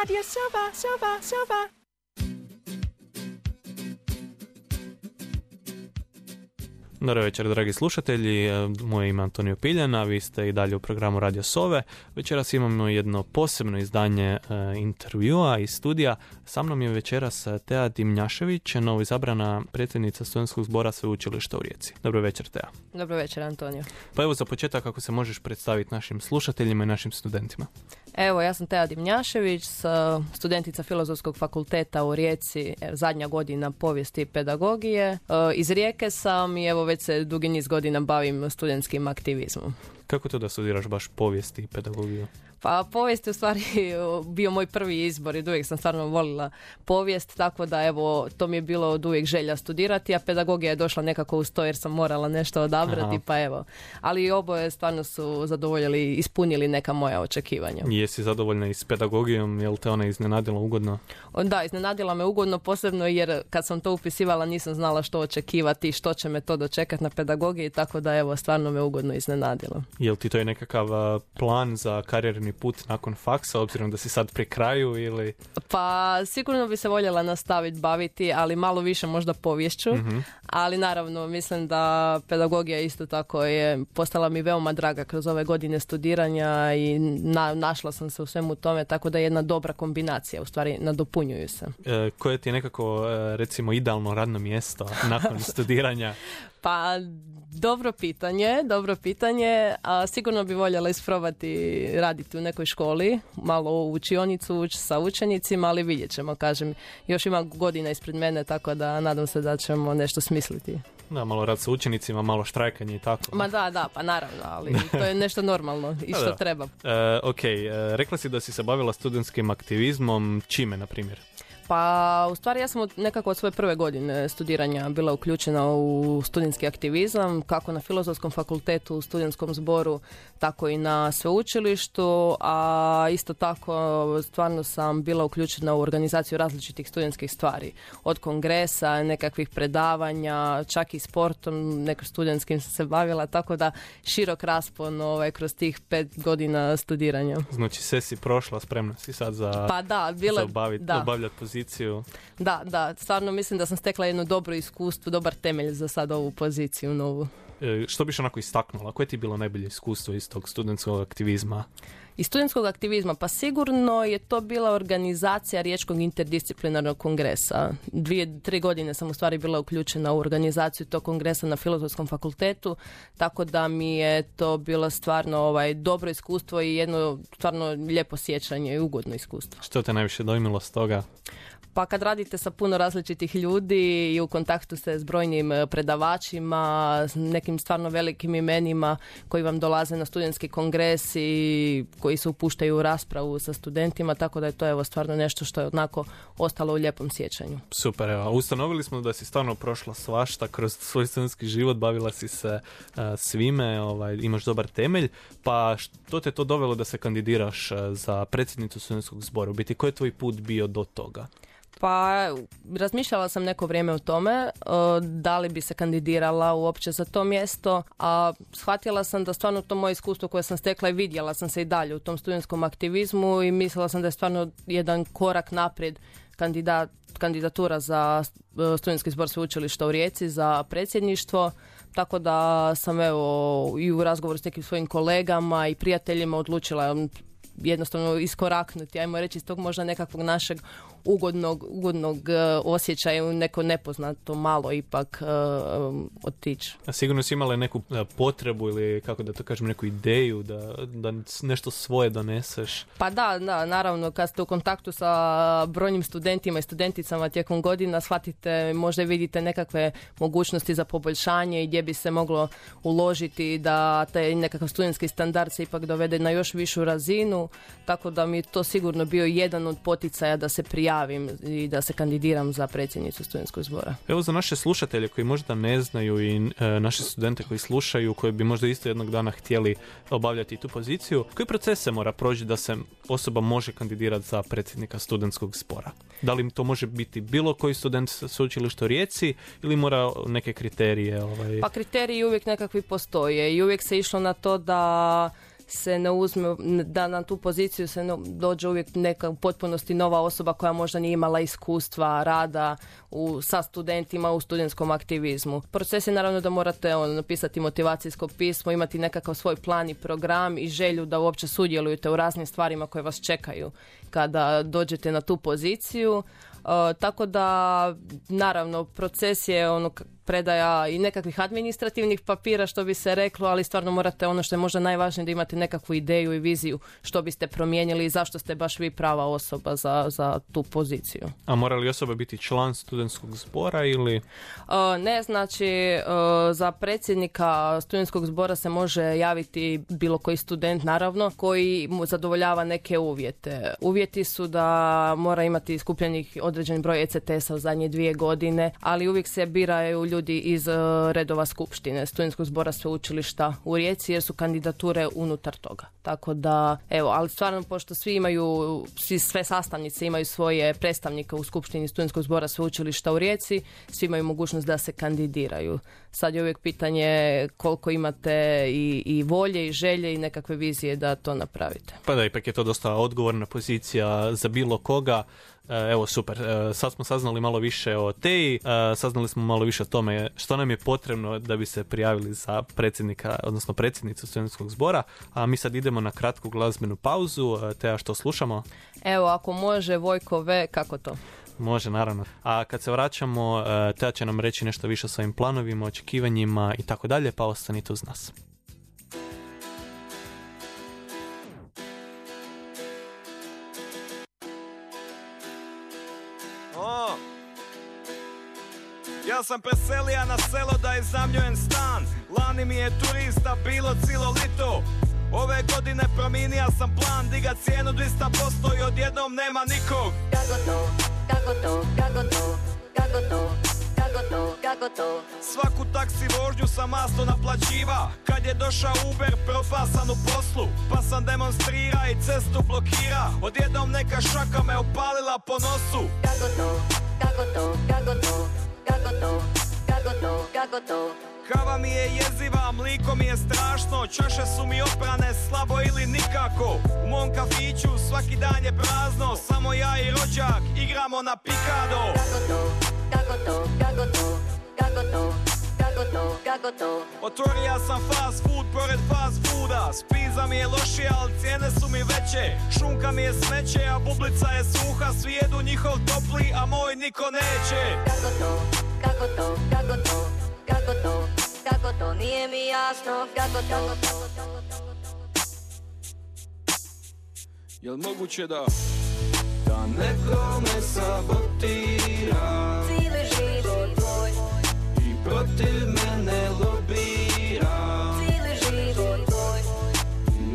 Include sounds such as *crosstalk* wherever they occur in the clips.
Radio Silva, Silva, Silva. Dobro večer, dragi slušatelji. E, Moje ime je Antonio Piljan, a vi ste i dalje u programu Radio Sove. Večeras imamo jedno posebno izdanje e, intervjua iz studija. Sa mnom je večeras Teja Dimnjašević, novo izabrana predsjednica studentskog zbora sveučilišta u Rijeci. Dobro večer, Teja. Dobro večer, Antonio. Pa evo za početak kako se možeš predstaviti našim slušateljima i našim studentima. Evo, ja sam Teja Dimnjašević, studentica Filozofskog fakulteta u Rijeci, zadnja godina povijesti i pedagogije. E, Iz Rijeke sam i evo već se dugi niz godina bavim studentskim aktivizmom. Kako to da studiraš baš povijest i pedagogiju? Pa povijest je u stvari *laughs* bio moj prvi izbor i uvijek sam stvarno volila povijest, tako da evo to mi je bilo od uvijek želja studirati, a pedagogija je došla nekako uz to jer sam morala nešto odabrati, Aha. pa evo. Ali oboje stvarno su zadovoljili, ispunili neka moja očekivanja. Jesi zadovoljna i s pedagogijom? Jel te ona iznenadila ugodno? Da, iznenadila me ugodno, posebno jer kad sam to upisivala nisam znala što očekivati i što će me to dočekati na pedagogiji, tako da evo, stvarno me ugodno iznenadilo. Jel ti to je nekakav plan za karijerni put nakon faksa, obzirom da si sad pri kraju ili... Pa sigurno bi se voljela nastaviti baviti, ali malo više možda povješću, ali naravno mislim da pedagogija isto tako je postala mi veoma draga kroz ove godine studiranja i na- našla sam se u svemu tome, tako da je jedna dobra kombinacija, u stvari nadopunjuju se. E, koje ti je nekako, e, recimo, idealno radno mjesto nakon *laughs* studiranja? Pa, dobro pitanje, dobro pitanje. A sigurno bi voljela isprobati raditi u nekoj školi, malo u učionicu ući sa učenicima, ali vidjet ćemo, kažem. Još ima godina ispred mene, tako da nadam se da ćemo nešto smisliti. Da, malo rad sa učenicima, malo štrajkanje i tako. Ma da, da, pa naravno, ali *laughs* to je nešto normalno i Da, što da. treba. E, ok, e, rekla si da si se bavila studentskim aktivizmom, čime, na primjer? Pa, u stvari ja sam od, nekako od svoje prve godine studiranja bila uključena u studentski aktivizam, kako na Filozofskom fakultetu, u studentskom zboru, tako i na sveučilištu, a isto tako stvarno sam bila uključena u organizaciju različitih studentskih stvari. Od kongresa, nekakvih predavanja, čak i sportom, nekim studentskim sam se bavila, tako da širok raspon ovaj, kroz tih pet godina studiranja. Znači, sve si prošla, spremna si sad za, Pa da, bilo za obavit, da. obavljati poziciju. Da, da, stvarno mislim da sam stekla jedno dobro iskustvo, dobar temelj za sad ovu poziciju novu. E, što biš onako istaknula? Koje ti je bilo najbolje iskustvo iz tog studentskog aktivizma? Iz studentskog aktivizma, pa sigurno je to bila organizacija Riječkog interdisciplinarnog kongresa. Dvije, tri godine sam u stvari bila uključena u organizaciju tog kongresa na Filozofskom fakultetu, tako da mi je to bilo stvarno ovaj, dobro iskustvo i jedno stvarno lijepo sjećanje i ugodno iskustvo. Što te najviše dojmilo s toga? Pa kad radite sa puno različitih ljudi i u kontaktu ste s brojnim e, predavačima, s nekim stvarno velikim imenima koji vam dolaze na studentski kongres i koji se upuštaju u raspravu sa studentima, tako da je to evo stvarno nešto što je onako ostalo u lijepom sjećanju. Super, evo, ustanovili smo da si stvarno prošla svašta kroz svoj studentski život, bavila si se e, svime, ovaj, imaš dobar temelj, pa što te to dovelo da se kandidiraš e, za predsjednicu studentskog zbora? U biti, koji je tvoj put bio do toga? Pa razmišljala sam neko vrijeme o tome e, da li bi se kandidirala uopće za to mjesto, a shvatila sam da stvarno to moje iskustvo koje sam stekla i vidjela sam se i dalje u tom studentskom aktivizmu i mislila sam da je stvarno jedan korak naprijed kandidat, kandidatura za e, studentski zbor sveučilišta u Rijeci za predsjedništvo. Tako da sam evo i u razgovoru s nekim svojim kolegama i prijateljima odlučila jednostavno iskoraknuti, ajmo reći iz tog možda nekakvog našeg ugodnog, ugodnog e, osjećaja u neko nepoznato malo ipak um, otići. A sigurno si imala neku e, potrebu ili, kako da to kažem, neku ideju da, da nešto svoje doneseš. Pa da, da, naravno kad ste u kontaktu sa brojnim studentima i studenticama tijekom godina shvatite, možda vidite nekakve mogućnosti za poboljšanje i gdje bi se moglo uložiti da taj nekakav studentski standard se ipak dovede na još višu razinu, tako da mi je to sigurno bio jedan od poticaja da se prijavim i da se kandidiram za predsjednicu studentskog zbora. Evo za naše slušatelje koji možda ne znaju i e, naše studente koji slušaju, koji bi možda isto jednog dana htjeli obavljati tu poziciju, koji proces se mora proći da se osoba može kandidirati za predsjednika studentskog zbora? Da li to može biti bilo koji student sa sveučilišta u Rijeci ili mora neke kriterije? Ovaj... Pa kriteriji uvijek nekakvi postoje i uvijek se išlo na to da se ne uzme, da na tu poziciju se ne, dođe uvijek neka u potpunosti nova osoba koja možda nije imala iskustva rada u, sa studentima u studentskom aktivizmu. Proces je naravno da morate on, napisati motivacijsko pismo, imati nekakav svoj plan i program i želju da uopće sudjelujete u raznim stvarima koje vas čekaju kada dođete na tu poziciju. E, tako da, naravno, proces je ono predaja i nekakvih administrativnih papira što bi se reklo, ali stvarno morate ono što je možda najvažnije da imate nekakvu ideju i viziju što biste promijenili i zašto ste baš vi prava osoba za, za tu poziciju. A mora li osoba biti član studentskog zbora ili? E, ne, znači e, za predsjednika studentskog zbora se može javiti bilo koji student naravno koji mu zadovoljava neke uvjete. Uvjeti su da mora imati skupljenih određeni broj ECTS-a u zadnje dvije godine, ali uvijek se biraju ljudi iz uh, redova skupštine studentskog zbora sveučilišta u Rijeci jer su kandidature unutar toga. Tako da, evo, ali stvarno pošto svi imaju, svi, sve sastavnice imaju svoje predstavnike u skupštini studentskog zbora sveučilišta u Rijeci, svi imaju mogućnost da se kandidiraju. Sad je uvijek pitanje koliko imate i, i volje i želje i nekakve vizije da to napravite. Pa da, ipak je to dosta odgovorna pozicija za bilo koga. E, evo, super. E, sad smo saznali malo više o Teji, e, saznali smo malo više o tome što nam je potrebno da bi se prijavili za predsjednika, odnosno predsjednicu studentskog zbora, a mi sad idemo na kratku glazbenu pauzu. Teja, što slušamo? Evo, ako može, Vojko V, kako to? Može, naravno. A kad se vraćamo, Teja će nam reći nešto više o svojim planovima, očekivanjima i tako dalje, pa ostanite uz nas. Sam preselija na selo da iznajmljujem stan. Lani mi je turista bilo cilo lito. Ove godine promijenija sam plan Diga cijenu 200% i odjednom nema nikog. Kako to, kako to, kako to, kako to kako to, kako to Svaku taksi vožnju sam masno naplaćiva. Kad je došao Uber propasan u poslu. Pa sam demonstrira i cestu blokira. Odjednom neka šaka me opalila po nosu. Kako to, kako to, kako to kako to, kako to, kako to Kava mi je jeziva, mliko mi je strašno. Čaše su mi oprane slabo ili nikako. U mom kafiću svaki dan je prazno. Samo ja i rođak igramo na pikado. Kako to, kako to, kako to, kako to kako to, kako to? Otvorio sam fast food pored fast fooda. Spiza mi je lošija, ali cijene su mi veće. Šunka mi je smeće, a bublica je suha. Svi jedu njihov topli, a moj niko neće. Kako to, kako to, kako to, kako to Kako to, nije mi jasno, kako to? Jel moguće da Da neko me sabotira? Cijeli život protiv mene lobira. Cijeli život tvoj.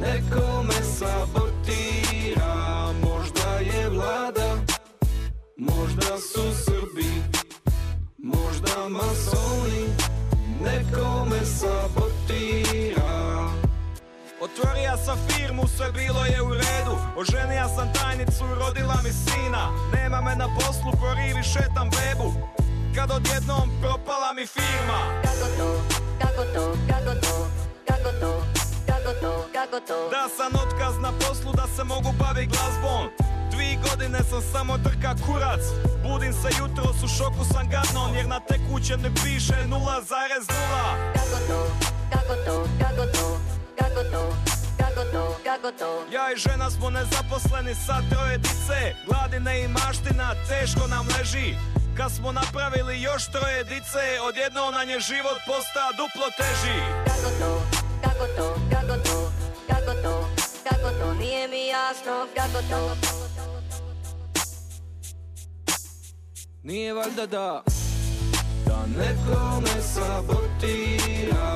Neko me sabotira. Možda je vlada Možda su Srbi Možda masoni. Neko me sabotira. Otvorio sam firmu, sve bilo je u redu. Oženija sam tajnicu, rodila mi sina. Nema me na poslu, po rivi šetam bebu Kad odjednom propala mi firma Kako to, kako to, kako to, kako to, kako to, kako to Da sam otkaz na poslu, da se mogu baviti glazbom Dvi godine sam samo drka kurac Budim se jutro, u šoku sam gadnon Jer na tekuće ne piše 0,0 Kako to, kako to, kako to, kako to, kako to, kako to Ja i žena smo nezaposleni sa troje dice Gladine i maština teško nam leži Kad smo napravili još troje dice Odjednom nam je život posta duplo teži. Kako to, kako to, kako to, kako to, kako to Nije mi jasno, kako to. Nije valjda da Da neko me sabotira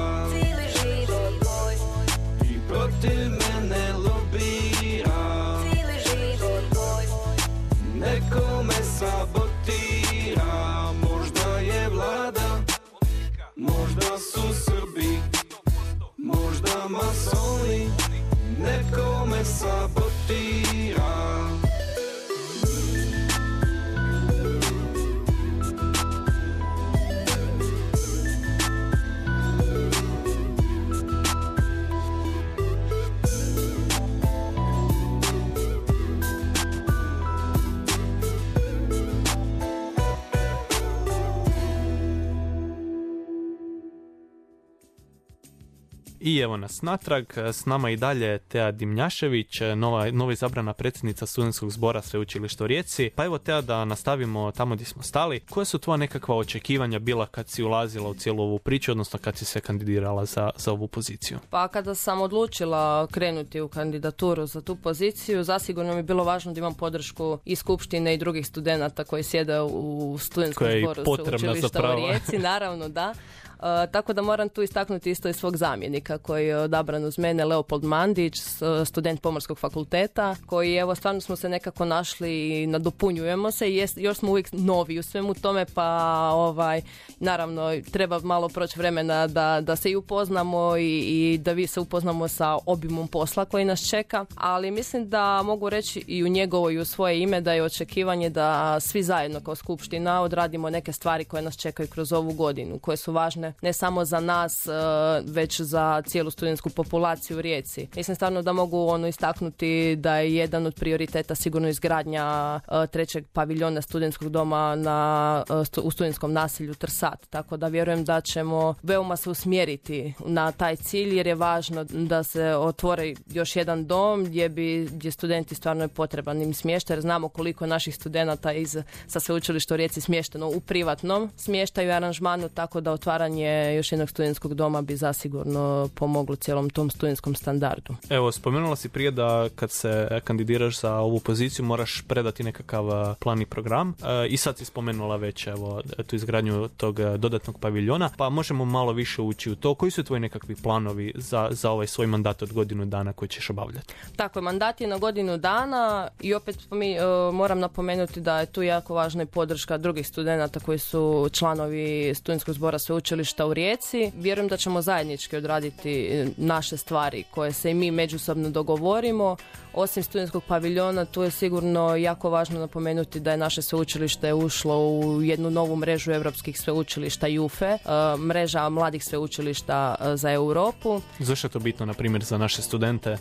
I evo nas natrag, s nama i dalje Teja Dimnjašević, nova, nova izabrana predsjednica studentskog zbora Sveučilišta u Rijeci. Pa evo Teja da nastavimo tamo gdje smo stali. Koja su tvoja nekakva očekivanja bila kad si ulazila u cijelu ovu priču, odnosno kad si se kandidirala za, za ovu poziciju? Pa kada sam odlučila krenuti u kandidaturu za tu poziciju, zasigurno mi je bilo važno da imam podršku i skupštine i drugih studenata koji sjede u studentskom zboru Sveučilišta u Rijeci, naravno da. *laughs* E, tako da moram tu istaknuti isto i svog zamjenika koji je odabran uz mene, Leopold Mandić, s- student Pomorskog fakulteta, koji evo stvarno smo se nekako našli i nadopunjujemo se i još smo uvijek novi u svemu tome pa ovaj naravno treba malo proći vremena da, da se i upoznamo i, i da vi se upoznamo sa obimom posla koji nas čeka, ali mislim da mogu reći i u njegovo i u svoje ime da je očekivanje da svi zajedno kao skupština odradimo neke stvari koje nas čekaju kroz ovu godinu, koje su važne ne samo za nas, e, već za cijelu studentsku populaciju u Rijeci. Mislim stvarno da mogu ono istaknuti da je jedan od prioriteta sigurno izgradnja e, trećeg paviljona studentskog doma na, e, u studentskom naselju Trsat. Tako da vjerujem da ćemo veoma se usmjeriti na taj cilj jer je važno da se otvori još jedan dom gdje bi gdje studenti stvarno je potreban im smještaj jer znamo koliko naših studenata iz sa sveučilišta u Rijeci smješteno u privatnom smještaju i aranžmanu tako da otvaranje još jednog studentskog doma bi zasigurno pomoglo cijelom tom studentskom standardu. Evo, spomenula si prije da kad se kandidiraš za ovu poziciju moraš predati nekakav plan i program E, i sad si spomenula već evo, tu izgradnju tog dodatnog paviljona, pa možemo malo više ući u to. Koji su tvoji nekakvi planovi za, za ovaj svoj mandat od godinu dana koji ćeš obavljati? Tako je, mandat je na godinu dana i opet mi, e, moram napomenuti da je tu jako važna i podrška drugih studenata koji su članovi studentskog zbora sveučilišta u Rijeci. Vjerujem da ćemo zajednički odraditi e, naše stvari koje se i mi međusobno dogovorimo. Osim studentskog paviljona, tu je sigurno jako važno napomenuti da je naše sveučilište ušlo u jednu novu mrežu europskih sveučilišta JUFE, e, mreža mladih sveučilišta e, za Europu. Zašto je to bitno, na primjer, za naše studente?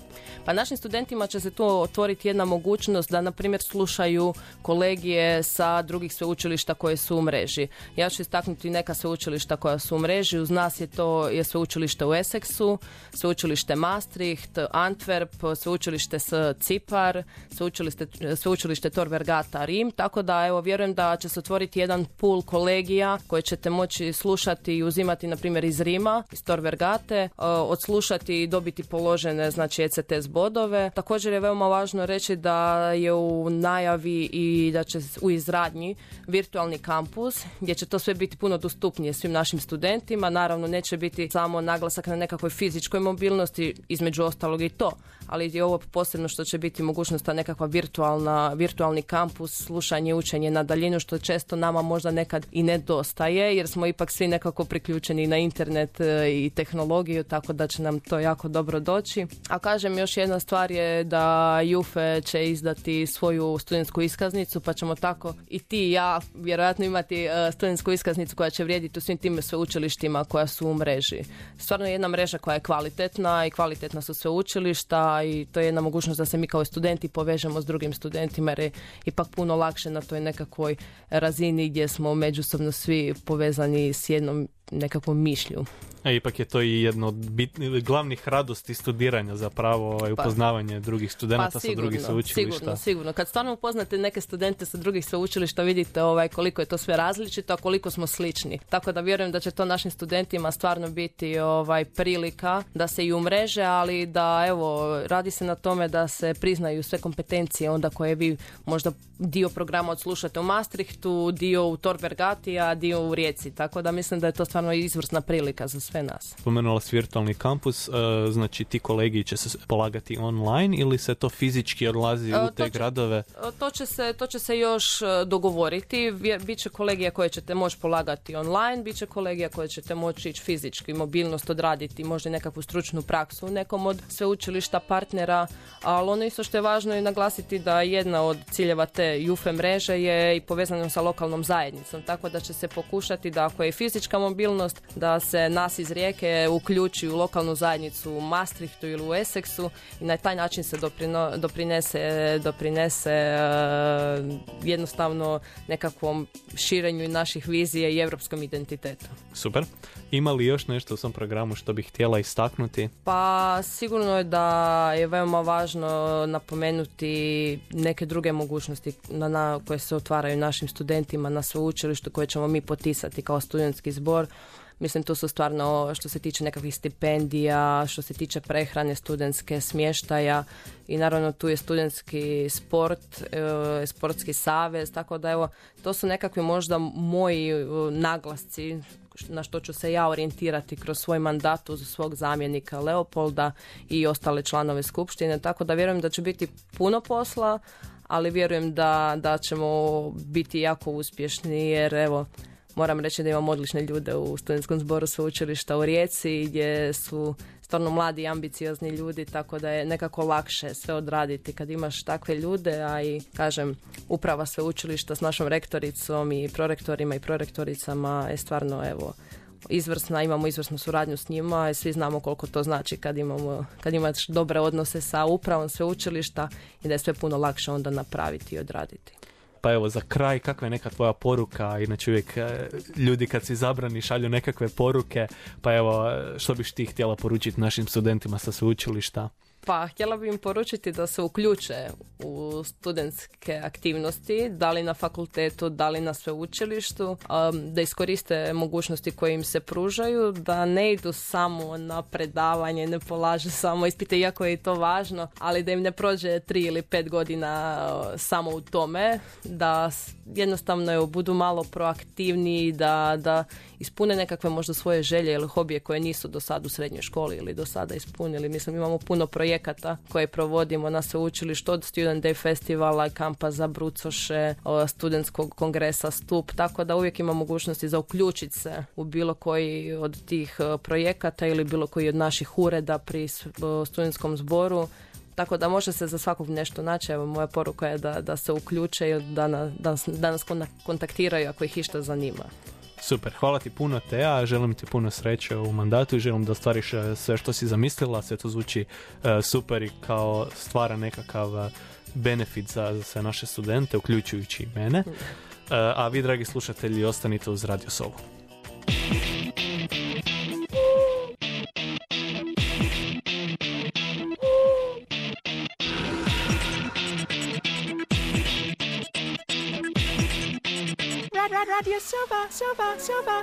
Pa našim studentima će se tu otvoriti jedna mogućnost da, na primjer, slušaju kolegije sa drugih sveučilišta koje su u mreži. Ja ću istaknuti neka sveučilišta koja su u mreži. Uz nas je to je sveučilište u Essexu, sveučilište Maastricht, Antwerp, sveučilište s Cipar, sveučilište, sveučilište Tor Vergata Rim. Tako da, evo, vjerujem da će se otvoriti jedan pool kolegija koje ćete moći slušati i uzimati, na primjer, iz Rima, iz Tor Vergate, e, odslušati i dobiti položene, znači ECTS bodove. Također je veoma važno reći da je u najavi i da će u izradnji virtualni kampus gdje će to sve biti puno dostupnije svim našim studentima. Naravno neće biti samo naglasak na nekakvoj fizičkoj mobilnosti, između ostalog i to, ali je ovo posebno što će biti mogućnost ta nekakva virtualna, virtualni kampus, slušanje učenje na daljinu što često nama možda nekad i nedostaje jer smo ipak svi nekako priključeni na internet e, i tehnologiju tako da će nam to jako dobro doći. A kažem još jedna stvar je da JUFE će izdati svoju studentsku iskaznicu pa ćemo tako i ti i ja vjerojatno imati e, studentsku iskaznicu koja će vrijediti u svim tim sveučilištima koja su u mreži. Stvarno je jedna mreža koja je kvalitetna i kvalitetna su sveučilišta i to je jedna mogućnost da se mi kao studenti povežemo s drugim studentima jer je ipak puno lakše na toj nekakvoj razini gdje smo međusobno svi povezani s jednom nekakvom mišlju. E, ipak je to i jedno od bit- glavnih radosti studiranja zapravo ovaj, Pa- upoznavanje drugih studenata Pa sa drugih sveučilišta. Sigurno, sigurno. Kad stvarno upoznate neke studente sa drugih sveučilišta vidite ovaj, koliko je to sve različito, a koliko smo slični. Tako da vjerujem da će to našim studentima stvarno biti ovaj prilika da se i umreže, ali da evo, radi se na tome da se priznaju sve kompetencije onda koje vi možda dio programa odslušate u Maastrichtu, dio u Tor Vergati, a dio u Rijeci. Tako da mislim da je to stvarno izvrsna prilika za sve nas. Spomenula si virtualni kampus, e, znači ti kolegi će se polagati online ili se to fizički odlazi E, u to te će- gradove? To će se, to će se još e, dogovoriti. Biće kolegija koje ćete moći polagati online, bit će kolegija koje ćete moći ići fizički, mobilnost odraditi, možda nekakvu stručnu praksu u nekom od sveučilišta partnera, ali ono isto što je važno je naglasiti da jedna od ciljeva te JUFE mreže je i povezano sa lokalnom zajednicom, tako da će se pokušati da ako je fizička mobilnost, da se naselje nas iz Rijeke uključi u lokalnu zajednicu u Maastrichtu ili u Essexu i na taj način se doprino, doprinese, doprinese e, jednostavno nekakvom širenju naših vizije i europskom identitetu. Super. Ima li još nešto u svom programu što bih htjela istaknuti? Pa sigurno je da je veoma važno napomenuti neke druge mogućnosti na, na koje se otvaraju našim studentima na sveučilištu koje ćemo mi potisati kao studentski zbor. Mislim, tu su stvarno što se tiče nekakvih stipendija, što se tiče prehrane studentske, smještaja i naravno tu je studentski sport, e, sportski savez, tako da evo, to su nekakvi možda moji e, naglasci na što ću se ja orijentirati kroz svoj mandat uz svog zamjenika Leopolda i ostale članove skupštine, tako da vjerujem da će biti puno posla, ali vjerujem da, da ćemo biti jako uspješni jer evo moram reći da imam odlične ljude u studentskom zboru sveučilišta u Rijeci gdje su stvarno mladi i ambiciozni ljudi tako da je nekako lakše sve odraditi kad imaš takve ljude, a i kažem uprava sveučilišta s našom rektoricom i prorektorima i prorektoricama je stvarno evo izvrsna, imamo izvrsnu suradnju s njima i svi znamo koliko to znači kad imamo, kad imaš dobre odnose sa upravom sveučilišta i da je sve puno lakše onda napraviti i odraditi. Pa evo, za kraj, kakva je neka tvoja poruka? Inače uvijek e, ljudi kad si zabrani šalju nekakve poruke, pa evo, e, što biš ti htjela poručiti našim studentima sa sveučilišta? Pa, htjela bih im poručiti da se uključe u studentske aktivnosti, da li na fakultetu, da li na sveučilištu, um, da iskoriste mogućnosti koje im se pružaju, da ne idu samo na predavanje, ne polaže samo ispite, iako je to važno, ali da im ne prođe tri ili pet godina uh, samo u tome, da jednostavno evo, budu malo proaktivniji, da, da ispune nekakve možda svoje želje ili hobije koje nisu do sada u srednjoj školi ili do sada ispunili. Mislim, imamo puno projekata koje provodimo na sveučilištu od Student Day festivala, kampa za brucoše, studentskog kongresa stup, tako da uvijek ima mogućnosti za uključiti se u bilo koji od tih projekata ili bilo koji od naših ureda pri studentskom zboru tako da može se za svakog nešto naći. Evo, moja poruka je da, da se uključe i da, na, da, da nas kontaktiraju ako ih išta zanima. Super, hvala ti puno Teja, želim ti puno sreće u mandatu i želim da ostvariš e, sve što si zamislila, sve to zvuči e, super i kao stvara nekakav e, benefit za, za sve naše studente, uključujući i mene. Mm. a vi, dragi slušatelji, ostanite uz Radio Sovu. 笑吧笑吧